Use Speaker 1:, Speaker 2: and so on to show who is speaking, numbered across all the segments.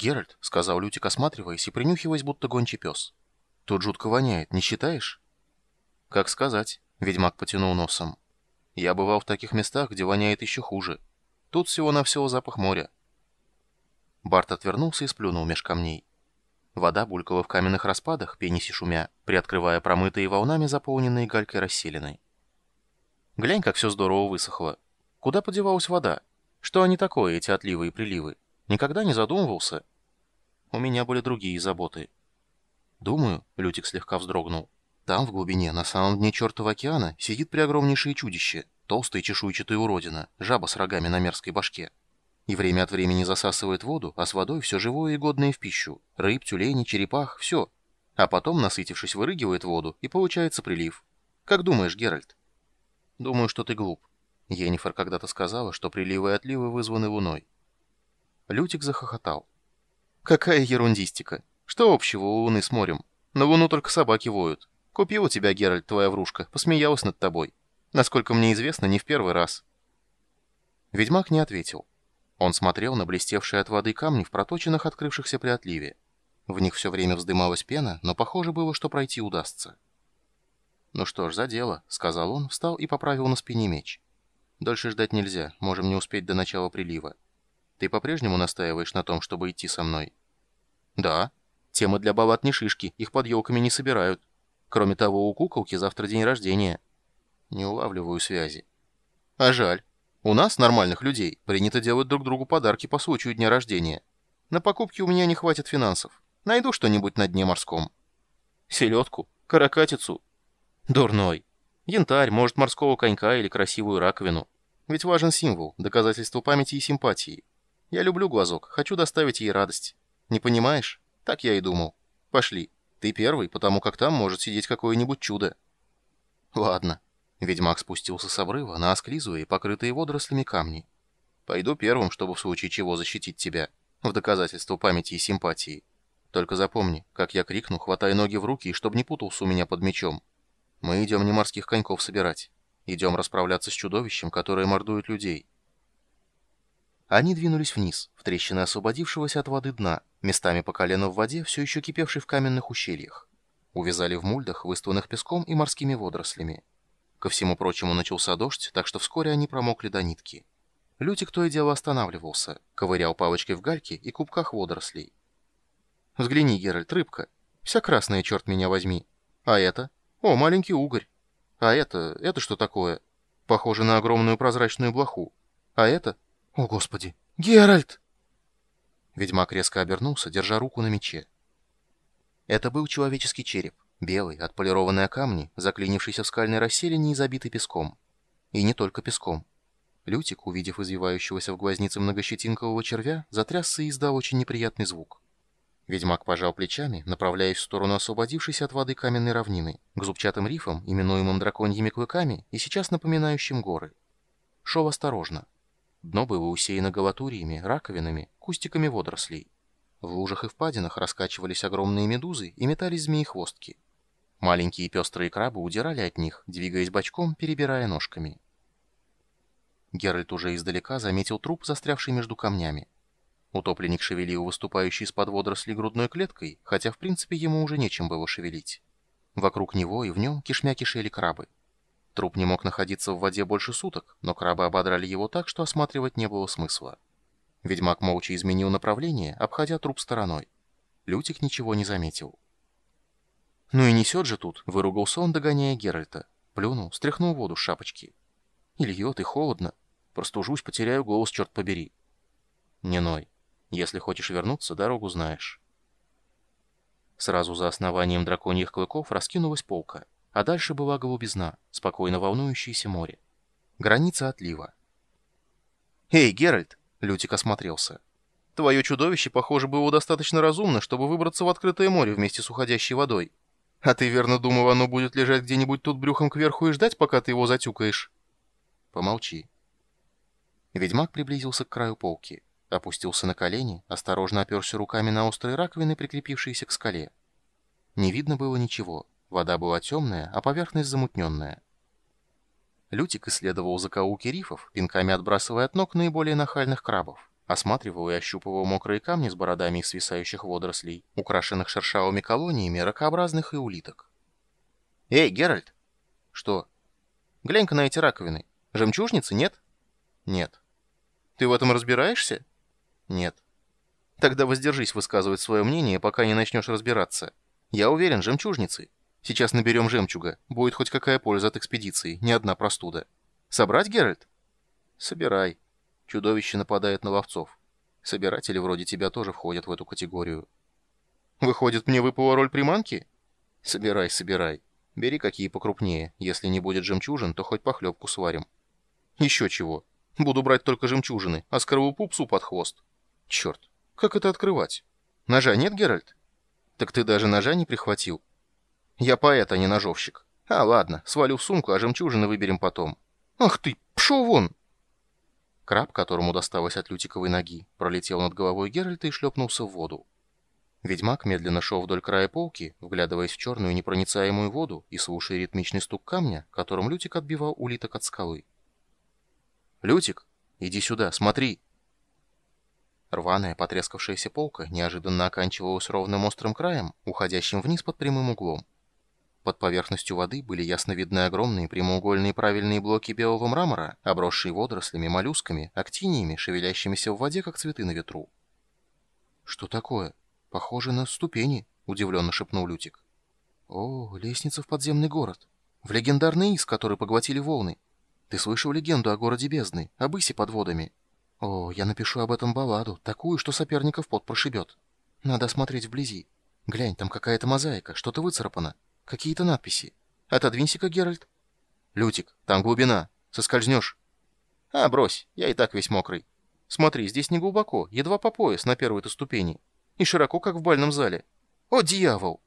Speaker 1: «Геральт», — сказал Лютик, осматриваясь и принюхиваясь, будто гончий пес. «Тут жутко воняет, не считаешь?» «Как сказать?» — ведьмак потянул носом. «Я бывал в таких местах, где воняет еще хуже. Тут всего-навсего запах моря». Барт отвернулся и сплюнул меж камней. Вода булькала в каменных распадах, пенясь и шумя, приоткрывая промытые волнами заполненные галькой расселенной. Глянь, как все здорово высохло. Куда подевалась вода? Что они такое, эти отливы и приливы? Никогда не задумывался. У меня были другие заботы. Думаю, Лютик слегка вздрогнул. Там, в глубине, на самом дне чертова океана, сидит преогромнейшее чудище, толстая чешуйчатая уродина, жаба с рогами на мерзкой башке. И время от времени засасывает воду, а с водой все живое и годное в пищу. Рыб, тюлени, черепах, все. А потом, насытившись, вырыгивает воду, и получается прилив. Как думаешь, Геральт? Думаю, что ты глуп. Енифер когда-то сказала, что приливы и отливы вызваны луной. Лютик захохотал. «Какая ерундистика! Что общего у луны с морем? На луну только собаки воют. Купила тебя, Геральт, твоя врушка, посмеялась над тобой. Насколько мне известно, не в первый раз». Ведьмак не ответил. Он смотрел на блестевшие от воды камни в проточенных, открывшихся при отливе. В них все время вздымалась пена, но похоже было, что пройти удастся. «Ну что ж, за дело», — сказал он, встал и поправил на спине меч. «Дольше ждать нельзя, можем не успеть до начала прилива. Ты по-прежнему настаиваешь на том, чтобы идти со мной?» «Да. Темы для баллад не шишки, их под елками не собирают. Кроме того, у куколки завтра день рождения». «Не улавливаю связи». «А жаль. У нас, нормальных людей, принято делать друг другу подарки по случаю дня рождения. На покупки у меня не хватит финансов. Найду что-нибудь на дне морском». «Селедку? Каракатицу?» «Дурной. Янтарь, может, морского конька или красивую раковину. Ведь важен символ, доказательство памяти и симпатии. Я люблю глазок, хочу доставить ей радость. Не понимаешь? Так я и думал. Пошли. Ты первый, потому как там может сидеть какое-нибудь чудо. Ладно. Ведьмак спустился с обрыва на осклизовые, покрытые водорослями камни. Пойду первым, чтобы в случае чего защитить тебя. В доказательство памяти и симпатии. Только запомни, как я крикну, хватай ноги в руки, и чтоб не путался у меня под мечом. Мы идем не морских коньков собирать. Идем расправляться с чудовищем, которое мордует людей. Они двинулись вниз, в трещины освободившегося от воды дна, местами по колено в воде, все еще кипевшей в каменных ущельях. Увязали в мульдах, выстланных песком и морскими водорослями. Ко всему прочему начался дождь, так что вскоре они промокли до нитки. Лютик то и дело останавливался, ковырял палочкой в гальке и кубках водорослей. «Взгляни, Геральт, рыбка. Вся красная, черт меня возьми. А это? О, маленький угорь. А это? Это что такое? Похоже на огромную прозрачную блоху. А это? «О, Господи! Геральт!» Ведьмак резко обернулся, держа руку на мече. Это был человеческий череп, белый, отполированный о камни, заклинившийся в скальной расселине и забитый песком. И не только песком. Лютик, увидев извивающегося в глазнице многощетинкового червя, затрясся и издал очень неприятный звук. Ведьмак пожал плечами, направляясь в сторону освободившейся от воды каменной равнины, к зубчатым рифам, именуемым драконьими клыками и сейчас напоминающим горы. Шел осторожно. Дно было усеяно галатуриями, раковинами, кустиками водорослей. В лужах и впадинах раскачивались огромные медузы и метались змеи-хвостки. Маленькие пестрые крабы удирали от них, двигаясь бочком, перебирая ножками. Геральт уже издалека заметил труп, застрявший между камнями. Утопленник шевелил выступающий из-под водорослей грудной клеткой, хотя в принципе ему уже нечем было шевелить. Вокруг него и в нем кишмя кишели крабы. Труп не мог находиться в воде больше суток, но крабы ободрали его так, что осматривать не было смысла. Ведьмак молча изменил направление, обходя труп стороной. Лютик ничего не заметил. «Ну и несет же тут!» — выругался он, догоняя Геральта. Плюнул, стряхнул воду с шапочки. «И льет, и холодно. Простужусь, потеряю голос, черт побери». «Не ной. Если хочешь вернуться, дорогу знаешь». Сразу за основанием драконьих клыков раскинулась полка а дальше была голубизна, спокойно волнующееся море. Граница отлива. «Эй, Геральт!» — Лютик осмотрелся. «Твое чудовище, похоже, было достаточно разумно, чтобы выбраться в открытое море вместе с уходящей водой. А ты верно думал, оно будет лежать где-нибудь тут брюхом кверху и ждать, пока ты его затюкаешь?» «Помолчи». Ведьмак приблизился к краю полки, опустился на колени, осторожно оперся руками на острые раковины, прикрепившиеся к скале. Не видно было ничего. Вода была темная, а поверхность замутненная. Лютик исследовал закоулки рифов, пинками отбрасывая от ног наиболее нахальных крабов, Осматривал и ощупывал мокрые камни с бородами из свисающих водорослей, украшенных шершавыми колониями ракообразных и улиток. «Эй, Геральт!» «Что?» «Глянь-ка на эти раковины. Жемчужницы, нет?» «Нет». «Ты в этом разбираешься?» «Нет». «Тогда воздержись высказывать свое мнение, пока не начнешь разбираться. Я уверен, жемчужницы. Сейчас наберем жемчуга. Будет хоть какая польза от экспедиции, не одна простуда. Собрать, Геральт?» «Собирай». Чудовище нападает на ловцов. Собиратели вроде тебя тоже входят в эту категорию. Выходит, мне выпала роль приманки? Собирай, собирай. Бери какие покрупнее. Если не будет жемчужин, то хоть похлебку сварим. Еще чего. Буду брать только жемчужины, а скорлупу псу под хвост. Черт, как это открывать? Ножа нет, Геральт? Так ты даже ножа не прихватил? Я поэт, а не ножовщик. А, ладно, свалю в сумку, а жемчужины выберем потом. Ах ты, пшел вон! Краб, которому досталось от Лютиковой ноги, пролетел над головой Геральта и шлепнулся в воду. Ведьмак медленно шел вдоль края полки, вглядываясь в черную непроницаемую воду и слушая ритмичный стук камня, которым Лютик отбивал улиток от скалы. «Лютик, иди сюда, смотри!» Рваная, потрескавшаяся полка неожиданно оканчивалась ровным острым краем, уходящим вниз под прямым углом. Под поверхностью воды были ясно видны огромные прямоугольные правильные блоки белого мрамора, обросшие водорослями, моллюсками, актиниями, шевелящимися в воде, как цветы на ветру. «Что такое? Похоже на ступени», — удивленно шепнул Лютик. «О, лестница в подземный город. В легендарный Ис, который поглотили волны. Ты слышал легенду о городе бездны, об Исе под водами? О, я напишу об этом балладу, такую, что соперников пот прошибет. Надо смотреть вблизи. Глянь, там какая-то мозаика, что-то выцарапано». Какие-то надписи. Отодвинься-ка, Геральт. Лютик, там глубина. Соскользнешь. А, брось, я и так весь мокрый. Смотри, здесь не глубоко, едва по пояс на первой-то ступени. И широко, как в бальном зале. О, дьявол!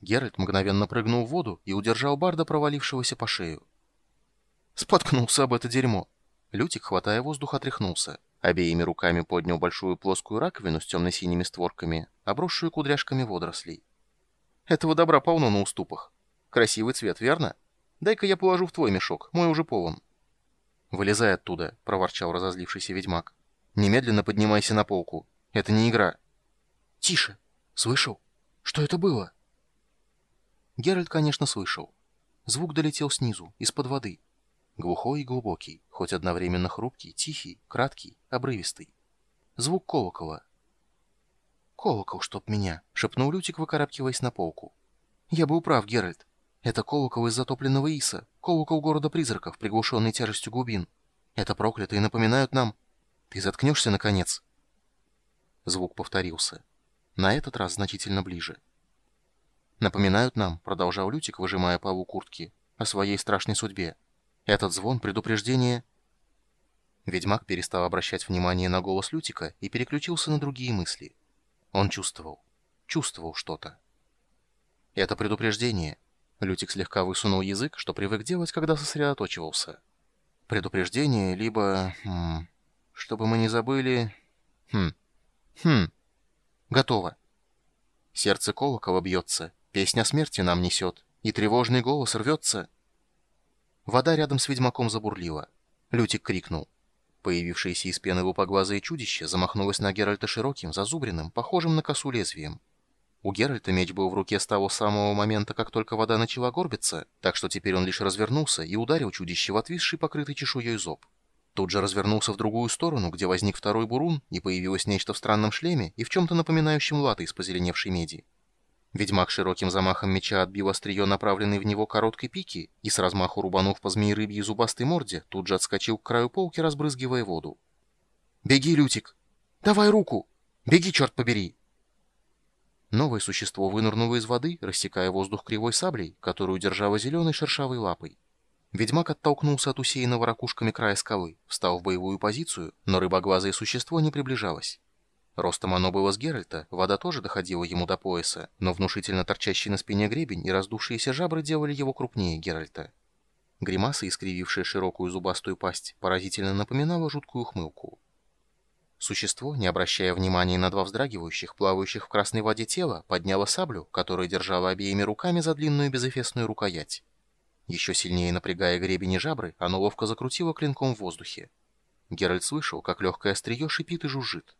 Speaker 1: Геральт мгновенно прыгнул в воду и удержал барда, провалившегося по шею. Споткнулся об это дерьмо. Лютик, хватая воздух, отряхнулся. Обеими руками поднял большую плоскую раковину с темно-синими створками, обросшую кудряшками водорослей. Этого добра полно на уступах. Красивый цвет, верно? Дай-ка я положу в твой мешок, мой уже полон. «Вылезай оттуда», — проворчал разозлившийся ведьмак. «Немедленно поднимайся на полку. Это не игра». «Тише! Слышал? Что это было?» Геральт, конечно, слышал. Звук долетел снизу, из-под воды. Глухой и глубокий, хоть одновременно хрупкий, тихий, краткий, обрывистый. Звук колокола, «Колокол, чтоб меня!» — шепнул Лютик, выкарабкиваясь на полку. «Я был прав, Геральт. Это колокол из затопленного Иса, колокол города призраков, приглушенный тяжестью глубин. Это проклятые напоминают нам... Ты заткнешься, наконец?» Звук повторился. На этот раз значительно ближе. «Напоминают нам», — продолжал Лютик, выжимая полу куртки, — «о своей страшной судьбе. Этот звон — предупреждение...» Ведьмак перестал обращать внимание на голос Лютика и переключился на другие мысли. Он чувствовал. Чувствовал что-то. Это предупреждение. Лютик слегка высунул язык, что привык делать, когда сосредоточивался. Предупреждение, либо... Хм, чтобы мы не забыли... Хм. Хм. Готово. Сердце колокола бьется, песня смерти нам несет, и тревожный голос рвется. Вода рядом с ведьмаком забурлила. Лютик крикнул. Появившееся из пены лупоглазое чудище замахнулось на Геральта широким, зазубренным, похожим на косу лезвием. У Геральта меч был в руке с того самого момента, как только вода начала горбиться, так что теперь он лишь развернулся и ударил чудище в отвисший, покрытый чешуей зоб. Тут же развернулся в другую сторону, где возник второй бурун, и появилось нечто в странном шлеме и в чем-то напоминающем латы из позеленевшей меди. Ведьмак широким замахом меча отбил острие, направленной в него короткой пики, и с размаху рубанув по змеи-рыбьей зубастой морде, тут же отскочил к краю полки, разбрызгивая воду. «Беги, Лютик! Давай руку! Беги, черт побери!» Новое существо вынырнуло из воды, рассекая воздух кривой саблей, которую держала зеленой шершавой лапой. Ведьмак оттолкнулся от усеянного ракушками края скалы, встал в боевую позицию, но рыбоглазое существо не приближалось. Ростом оно было с Геральта, вода тоже доходила ему до пояса, но внушительно торчащий на спине гребень и раздувшиеся жабры делали его крупнее Геральта. Гримаса, искривившая широкую зубастую пасть, поразительно напоминала жуткую хмылку. Существо, не обращая внимания на два вздрагивающих, плавающих в красной воде тела, подняло саблю, которую держало обеими руками за длинную безэфесную рукоять. Еще сильнее напрягая гребень и жабры, оно ловко закрутило клинком в воздухе. Геральт слышал, как легкое острие шипит и жужжит.